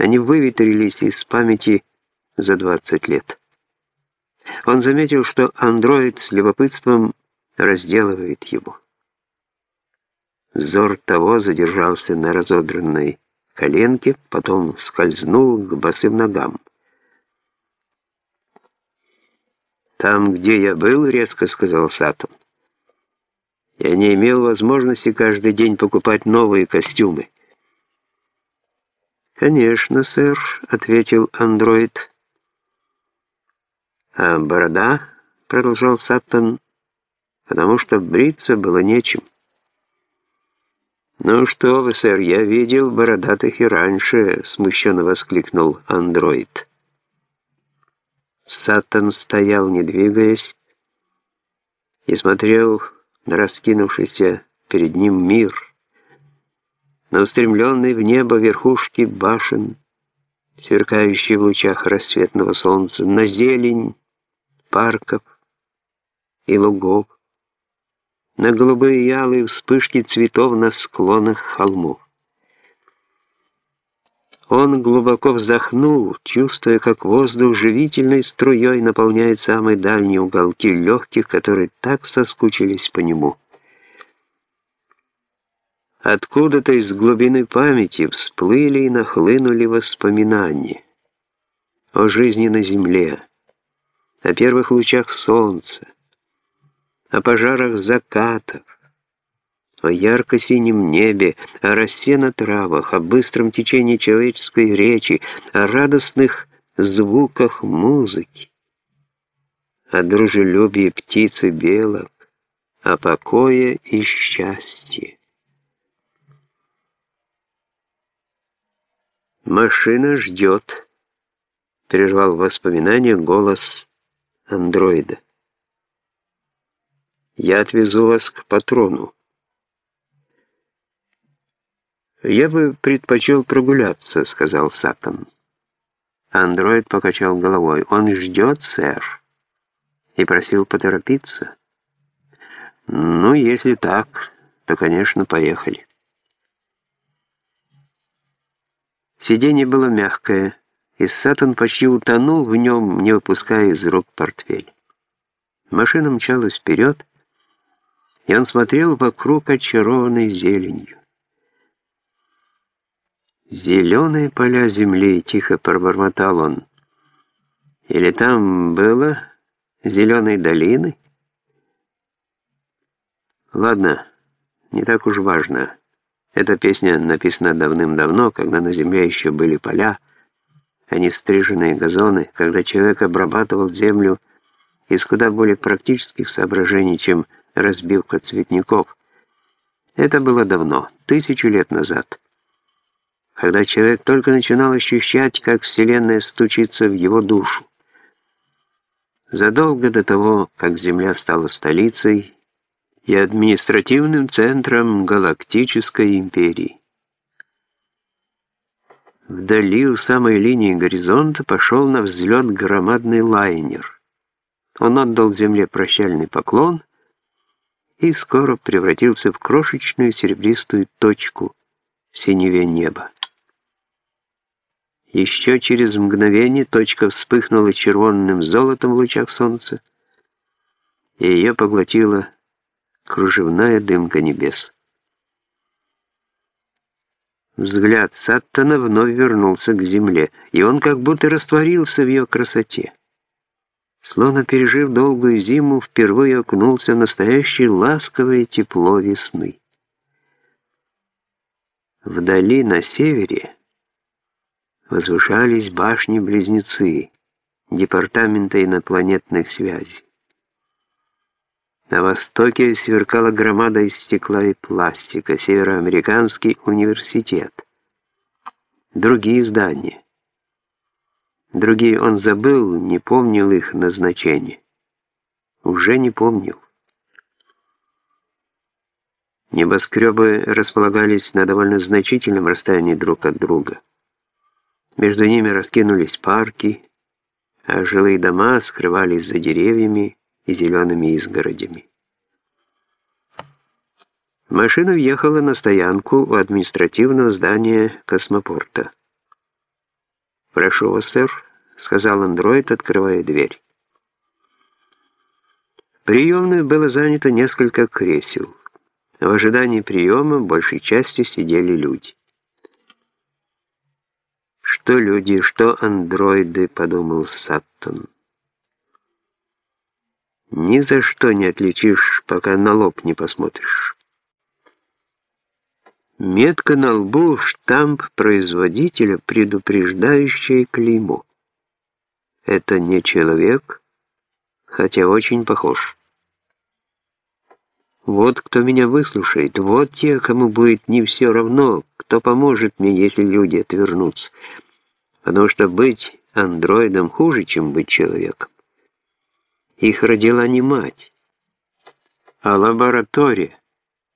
Они выветрились из памяти за 20 лет. Он заметил, что андроид с любопытством разделывает его. Зор того задержался на разодранной коленке, потом скользнул к босым ногам. «Там, где я был, — резко сказал Сатум, — я не имел возможности каждый день покупать новые костюмы. «Конечно, сэр», — ответил андроид. «А борода?» — продолжал Саттон, — «потому что бриться было нечем». «Ну что вы, сэр, я видел бородатых и раньше», — смущенно воскликнул андроид. Саттон стоял, не двигаясь, и смотрел на раскинувшийся перед ним мир, на устремленные в небо верхушки башен, сверкающие в лучах рассветного солнца, на зелень парков и лугов, на голубые и алые вспышки цветов на склонах холмов. Он глубоко вздохнул, чувствуя, как воздух живительной струей наполняет самые дальние уголки легких, которые так соскучились по нему. Откуда-то из глубины памяти всплыли и нахлынули воспоминания о жизни на земле, о первых лучах солнца, о пожарах закатов, о ярко-синем небе, о росе на травах, о быстром течении человеческой речи, о радостных звуках музыки, о дружелюбии птицы белок, о покое и счастье. «Машина ждет», — прервал воспоминание голос андроида. «Я отвезу вас к патрону». «Я бы предпочел прогуляться», — сказал Сатан. Андроид покачал головой. «Он ждет, сэр», и просил поторопиться. «Ну, если так, то, конечно, поехали». Сиденье было мягкое, и Сатан почти утонул в нем, не выпуская из рук портфель. Машина мчалась вперед, и он смотрел вокруг очарованной зеленью. «Зеленые поля земли», — тихо пробормотал он. «Или там было зеленой долины?» «Ладно, не так уж важно. Эта песня написана давным-давно, когда на земле еще были поля, а не стриженные газоны, когда человек обрабатывал землю из куда более практических соображений, чем разбивка цветников. Это было давно, тысячу лет назад» когда человек только начинал ощущать, как Вселенная стучится в его душу. Задолго до того, как Земля стала столицей и административным центром галактической империи. Вдали у самой линии горизонта пошел на взлет громадный лайнер. Он отдал Земле прощальный поклон и скоро превратился в крошечную серебристую точку в синеве неба. Еще через мгновение точка вспыхнула червонным золотом в лучах солнца, и ее поглотила кружевная дымка небес. Взгляд Саттона вновь вернулся к земле, и он как будто растворился в ее красоте. Словно пережив долгую зиму, впервые окунулся в настоящее ласковое тепло весны. Вдали, на севере, возвышались башни-близнецы Департамента инопланетных связей. На востоке сверкала громада из стекла и пластика, Североамериканский университет. Другие здания. Другие он забыл, не помнил их назначение. Уже не помнил. Небоскребы располагались на довольно значительном расстоянии друг от друга. Между ними раскинулись парки, а жилые дома скрывались за деревьями и зелеными изгородями. Машина въехала на стоянку у административного здания космопорта. «Прошу вас, сэр», — сказал андроид, открывая дверь. Приемной было занято несколько кресел. В ожидании приема большей частью сидели люди. «Что люди, что андроиды», — подумал Саттон. «Ни за что не отличишь, пока на лоб не посмотришь». Метка на лбу — штамп производителя, предупреждающее клеймо. Это не человек, хотя очень похож. Вот кто меня выслушает, вот те, кому будет не все равно, кто поможет мне, если люди отвернутся. Потому что быть андроидом хуже, чем быть человеком. Их родила не мать, а лаборатория.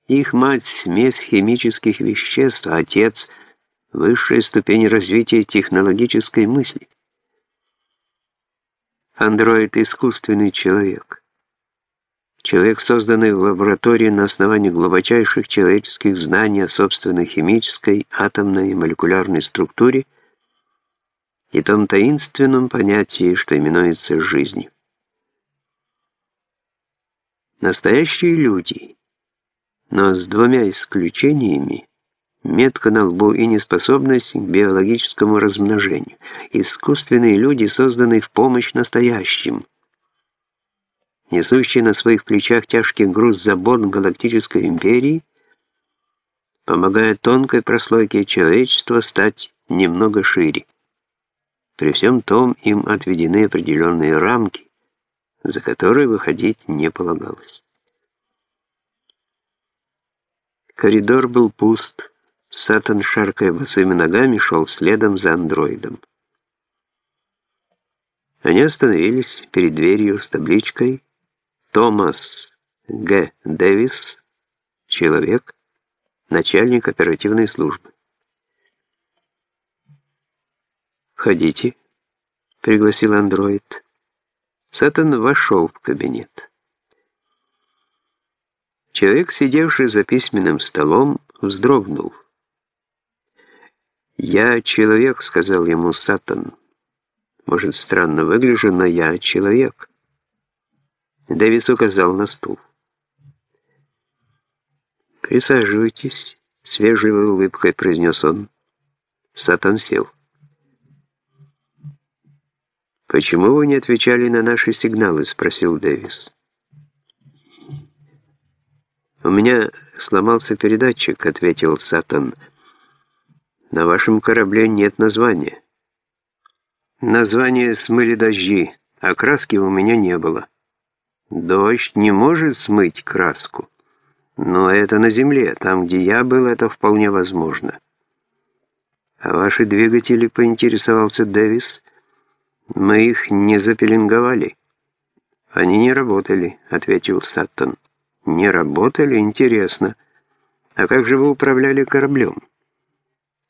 Их мать — смесь химических веществ, а отец — высшая ступень развития технологической мысли. Андроид — искусственный человек. Человек, созданный в лаборатории на основании глубочайших человеческих знаний о собственной химической, атомной и молекулярной структуре и том таинственном понятии, что именуется жизнью. Настоящие люди — но с двумя исключениями метка на лбу и неспособность к биологическому размножению. Искусственные люди, созданные в помощь настоящим, несущие на своих плечах тяжкий груз забот галактической империи, помогая тонкой прослойке человечества стать немного шире. При всем том им отведены определенные рамки, за которые выходить не полагалось. Коридор был пуст. Сатан, шаркая босыми ногами, шел следом за андроидом. Они остановились перед дверью с табличкой «Томас Г. Дэвис, человек, начальник оперативной службы». «Входите», — пригласил андроид. Сатан вошел в кабинет. Человек, сидевший за письменным столом, вздрогнул. «Я человек», — сказал ему Сатан. «Может, странно выгляжу, но я человек». Дэвис указал на стул. «Присаживайтесь», — с вежливой улыбкой произнес он. Сатан сел. «Почему вы не отвечали на наши сигналы?» — спросил Дэвис. «У меня сломался передатчик», — ответил Сатан. «На вашем корабле нет названия». «Название смыли дожди, а краски у меня не было». «Дождь не может смыть краску». «Но это на Земле, там, где я был, это вполне возможно». «А ваши двигатели?» — поинтересовался Дэвис. «Мы их не запеленговали». «Они не работали», — ответил Саттон. Не работали? Интересно. А как же вы управляли кораблем?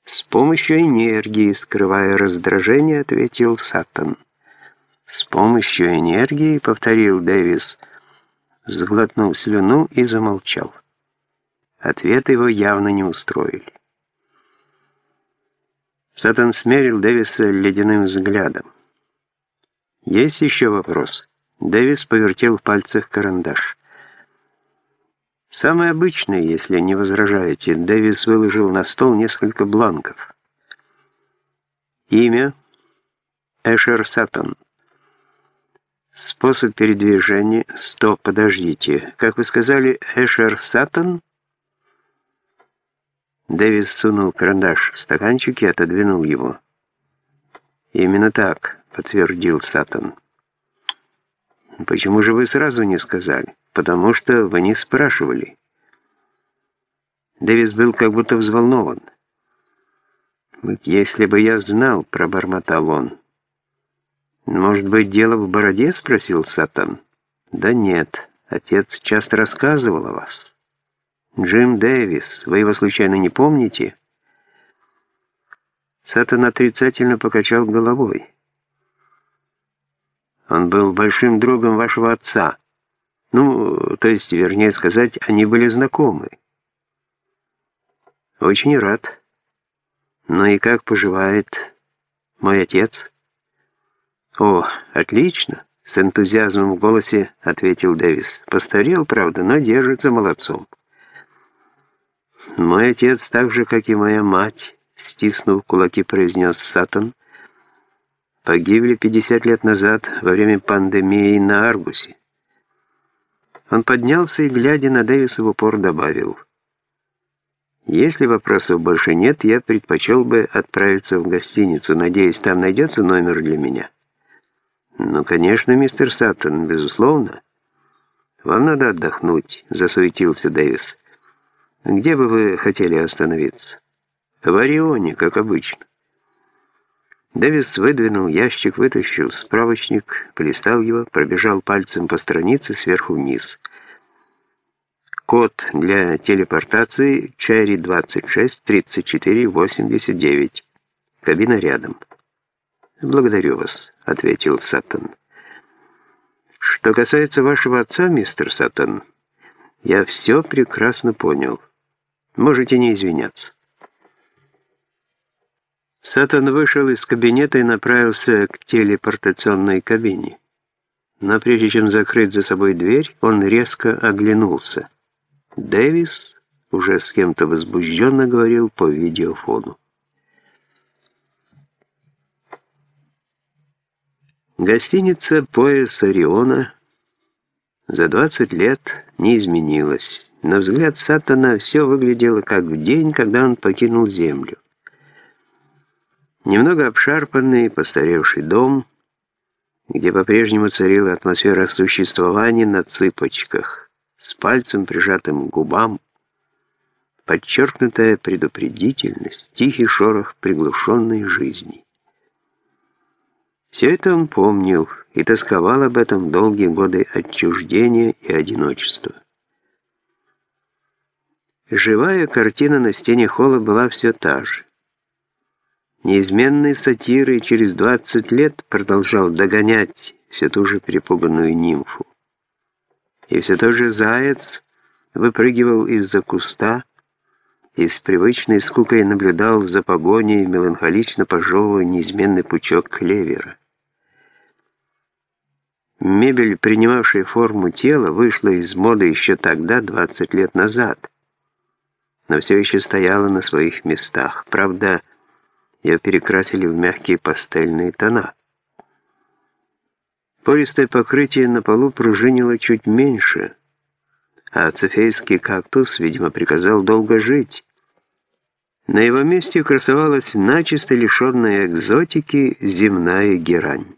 С помощью энергии, скрывая раздражение, ответил Саттон. С помощью энергии, повторил Дэвис, сглотнул слюну и замолчал. Ответ его явно не устроили. Саттон смерил Дэвиса ледяным взглядом. «Есть еще вопрос?» Дэвис повертел в пальцах карандаш. Самое обычное, если не возражаете. Дэвис выложил на стол несколько бланков. Имя Эшер Сатон. Способ передвижения. Стоп, подождите. Как вы сказали, Эшер Сатон? Дэвис сунул карандаш в стаканчик и отодвинул его. «Именно так», — подтвердил Сатон. «Почему же вы сразу не сказали?» потому что вы не спрашивали». Дэвис был как будто взволнован. «Если бы я знал», — пробормотал он. «Может быть, дело в бороде?» — спросил Сатан. «Да нет, отец часто рассказывал о вас». «Джим Дэвис, вы его случайно не помните?» Сатан отрицательно покачал головой. «Он был большим другом вашего отца». Ну, то есть, вернее сказать, они были знакомы. Очень рад. Ну и как поживает Мой отец». «О, отлично!» — с энтузиазмом в голосе ответил Дэвис. «Постарел, правда, но держится молодцом». «Мой отец так же, как и моя мать», — стиснув кулаки, произнес Сатан, «погибли 50 лет назад во время пандемии на Аргусе». Он поднялся и, глядя на Дэвиса в упор, добавил, «Если вопросов больше нет, я предпочел бы отправиться в гостиницу. Надеюсь, там найдется номер для меня». «Ну, конечно, мистер Саттон, безусловно. Вам надо отдохнуть», — засуетился Дэвис. «Где бы вы хотели остановиться?» «В Орионе, как обычно». Дэвис выдвинул ящик, вытащил справочник, полистал его, пробежал пальцем по странице сверху вниз. Код для телепортации Черри 26 34 89. Кабина рядом. «Благодарю вас», — ответил Саттон. «Что касается вашего отца, мистер Саттон, я все прекрасно понял. Можете не извиняться». Сатан вышел из кабинета и направился к телепортационной кабине. Но прежде чем закрыть за собой дверь, он резко оглянулся. Дэвис уже с кем-то возбужденно говорил по видеофону. Гостиница «Пояс Ориона» за 20 лет не изменилась. На взгляд Сатана все выглядело как в день, когда он покинул Землю. Немного обшарпанный, постаревший дом, где по-прежнему царила атмосфера существования на цыпочках, с пальцем прижатым к губам, подчеркнутая предупредительность, тихий шорох приглушенной жизни. Все это он помнил и тосковал об этом долгие годы отчуждения и одиночества. Живая картина на стене холла была все та же неизменной сатирой через 20 лет продолжал догонять все ту же перепуганную нимфу. И все тот же заяц выпрыгивал из-за куста и с привычной скукой наблюдал за погоней, меланхолично пожевывая неизменный пучок клевера. Мебель, принимавшая форму тела, вышла из моды еще тогда, 20 лет назад, но все еще стояла на своих местах. Правда, ее перекрасили в мягкие пастельные тона. Пористое покрытие на полу пружинило чуть меньше, а цефейский кактус, видимо, приказал долго жить. На его месте красовалась начисто лишенная экзотики земная герань.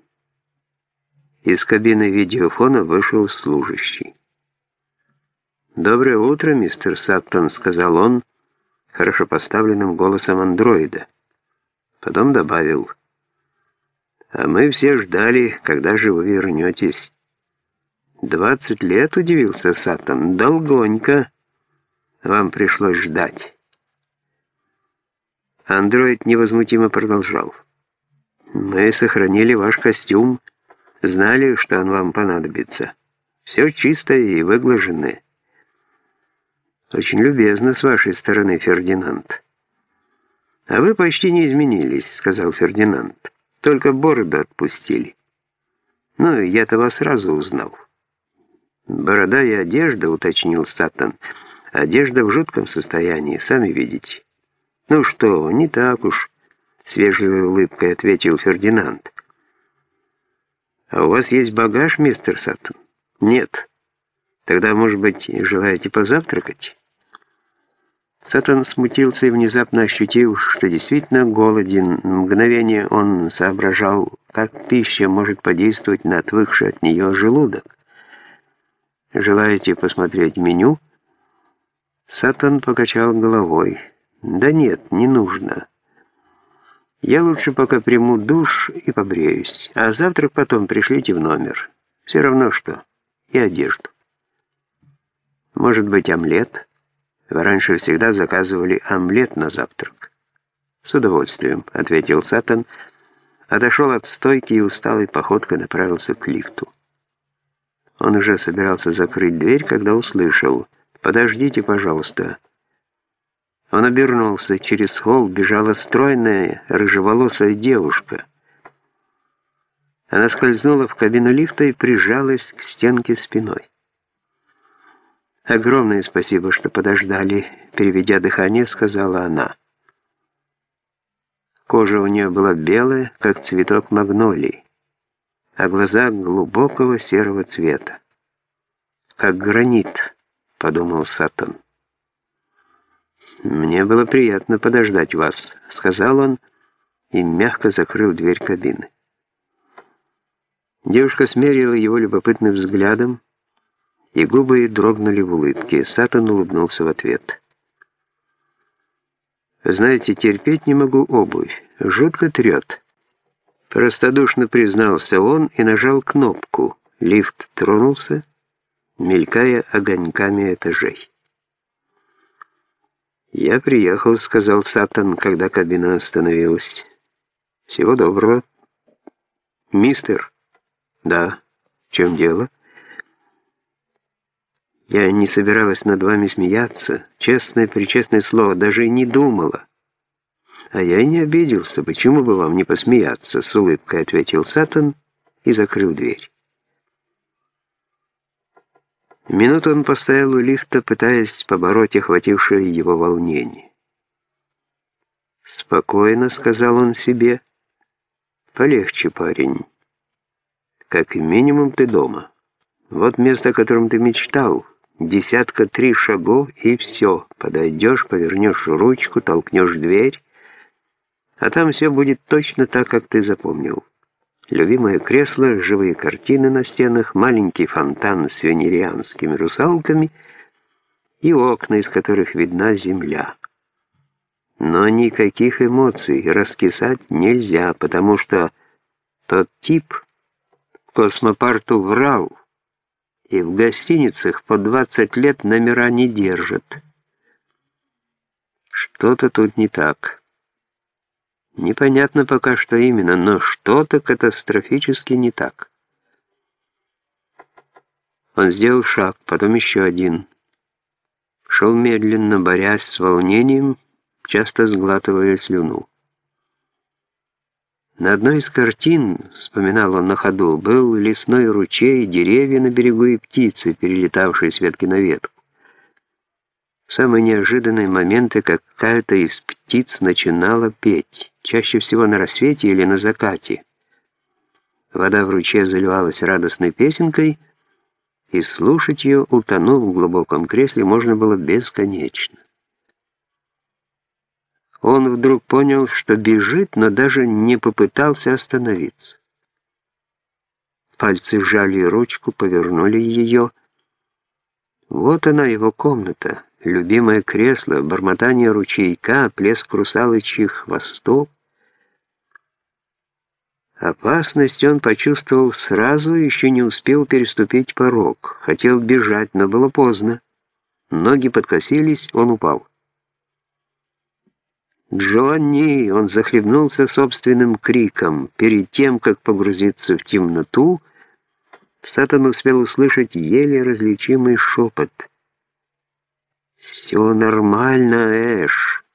Из кабины видеофона вышел служащий. «Доброе утро, мистер Саттон», — сказал он, хорошо поставленным голосом андроида. Потом добавил, «А мы все ждали, когда же вы вернетесь». «Двадцать лет?» — удивился Сатан. «Долгонько вам пришлось ждать». Андроид невозмутимо продолжал. «Мы сохранили ваш костюм, знали, что он вам понадобится. Все чистое и выглаженное». «Очень любезно с вашей стороны, Фердинанд». «А вы почти не изменились», — сказал Фердинанд. «Только бороду отпустили». «Ну, я-то вас сразу узнал». «Борода и одежда», — уточнил Сатан. «Одежда в жутком состоянии, сами видите». «Ну что, не так уж», — с вежливой улыбкой ответил Фердинанд. «А у вас есть багаж, мистер Саттон?» «Нет». «Тогда, может быть, желаете позавтракать?» Сатан смутился и внезапно ощутил, что действительно голоден. Мгновение он соображал, как пища может подействовать на отвыкший от нее желудок. «Желаете посмотреть меню?» Сатан покачал головой. «Да нет, не нужно. Я лучше пока приму душ и побреюсь, а завтрак потом пришлите в номер. Все равно что. И одежду. Может быть, омлет?» Вы раньше всегда заказывали омлет на завтрак. С удовольствием, ответил Сатан, отошел от стойки и усталой походкой направился к лифту. Он уже собирался закрыть дверь, когда услышал «Подождите, пожалуйста». Он обернулся. Через холл бежала стройная, рыжеволосая девушка – Она скользнула в кабину лифта и прижалась к стенке спиной. «Огромное спасибо, что подождали», — переведя дыхание, сказала она. Кожа у нее была белая, как цветок магнолии, а глаза глубокого серого цвета. «Как гранит», — подумал Сатон. «Мне было приятно подождать вас», — сказал он и мягко закрыл дверь кабины. Девушка смерила его любопытным взглядом, и губы дрогнули в улыбке. Сатан улыбнулся в ответ. «Знаете, терпеть не могу обувь. Жутко трет». Простодушно признался он и нажал кнопку. Лифт тронулся, мелькая огоньками этажей. «Я приехал», — сказал Сатан, когда кабина остановилась. «Всего доброго». «Мистер?» «Да. В чем дело?» Я не собиралась над вами смеяться, честное-причестное слово, даже и не думала. А я не обиделся, почему бы вам не посмеяться, с улыбкой ответил Сатан и закрыл дверь. Минуту он постоял у лифта, пытаясь побороть охватившее его волнение. «Спокойно», — сказал он себе. «Полегче, парень. Как минимум ты дома. Вот место, о котором ты мечтал». Десятка три шагов и все. Подойдешь, повернешь ручку, толкнешь дверь, а там все будет точно так, как ты запомнил. Любимое кресло, живые картины на стенах, маленький фонтан с венерианскими русалками и окна, из которых видна земля. Но никаких эмоций раскисать нельзя, потому что тот тип космопарту врал, и в гостиницах по 20 лет номера не держат. Что-то тут не так. Непонятно пока, что именно, но что-то катастрофически не так. Он сделал шаг, потом еще один. Шел медленно, борясь с волнением, часто сглатывая слюну. На одной из картин, вспоминал он на ходу, был лесной ручей, деревья на берегу и птицы, перелетавшие с ветки на ветку. В самые неожиданные моменты какая-то из птиц начинала петь, чаще всего на рассвете или на закате. Вода в ручье заливалась радостной песенкой, и слушать ее, утонув в глубоком кресле, можно было бесконечно. Он вдруг понял, что бежит, но даже не попытался остановиться. Пальцы сжали ручку, повернули ее. Вот она, его комната, любимое кресло, бормотание ручейка, плеск русалочьих хвостов. Опасность он почувствовал сразу, еще не успел переступить порог. Хотел бежать, но было поздно. Ноги подкосились, он упал. «Джонни!» Он захлебнулся собственным криком. Перед тем, как погрузиться в темноту, Сатан успел услышать еле различимый шепот. «Все нормально, Эш.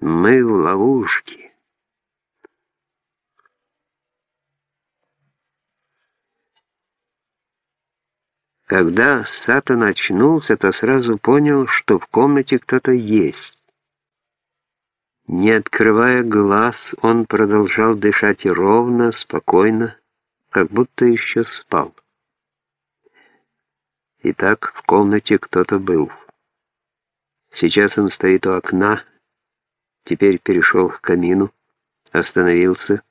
Мы в ловушке». Когда Сатан очнулся, то сразу понял, что в комнате кто-то есть. Не открывая глаз, он продолжал дышать ровно, спокойно, как будто еще спал. Итак, в комнате кто-то был. Сейчас он стоит у окна, теперь перешел к камину, остановился,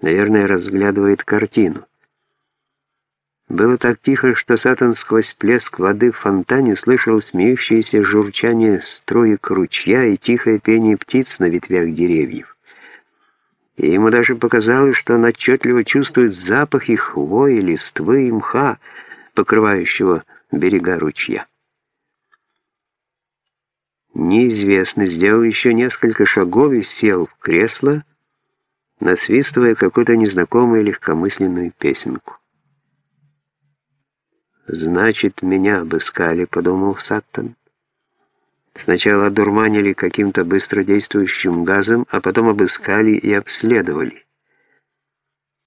наверное, разглядывает картину. Было так тихо, что Сатан сквозь плеск воды в фонтане слышал смеющееся журчание струек ручья и тихое пение птиц на ветвях деревьев. И ему даже показалось, что он отчетливо чувствует запах их хвои, листвы и мха, покрывающего берега ручья. Неизвестный сделал еще несколько шагов и сел в кресло, насвистывая какую-то незнакомую легкомысленную песенку. «Значит, меня обыскали», — подумал Саттон. Сначала одурманили каким-то быстродействующим газом, а потом обыскали и обследовали.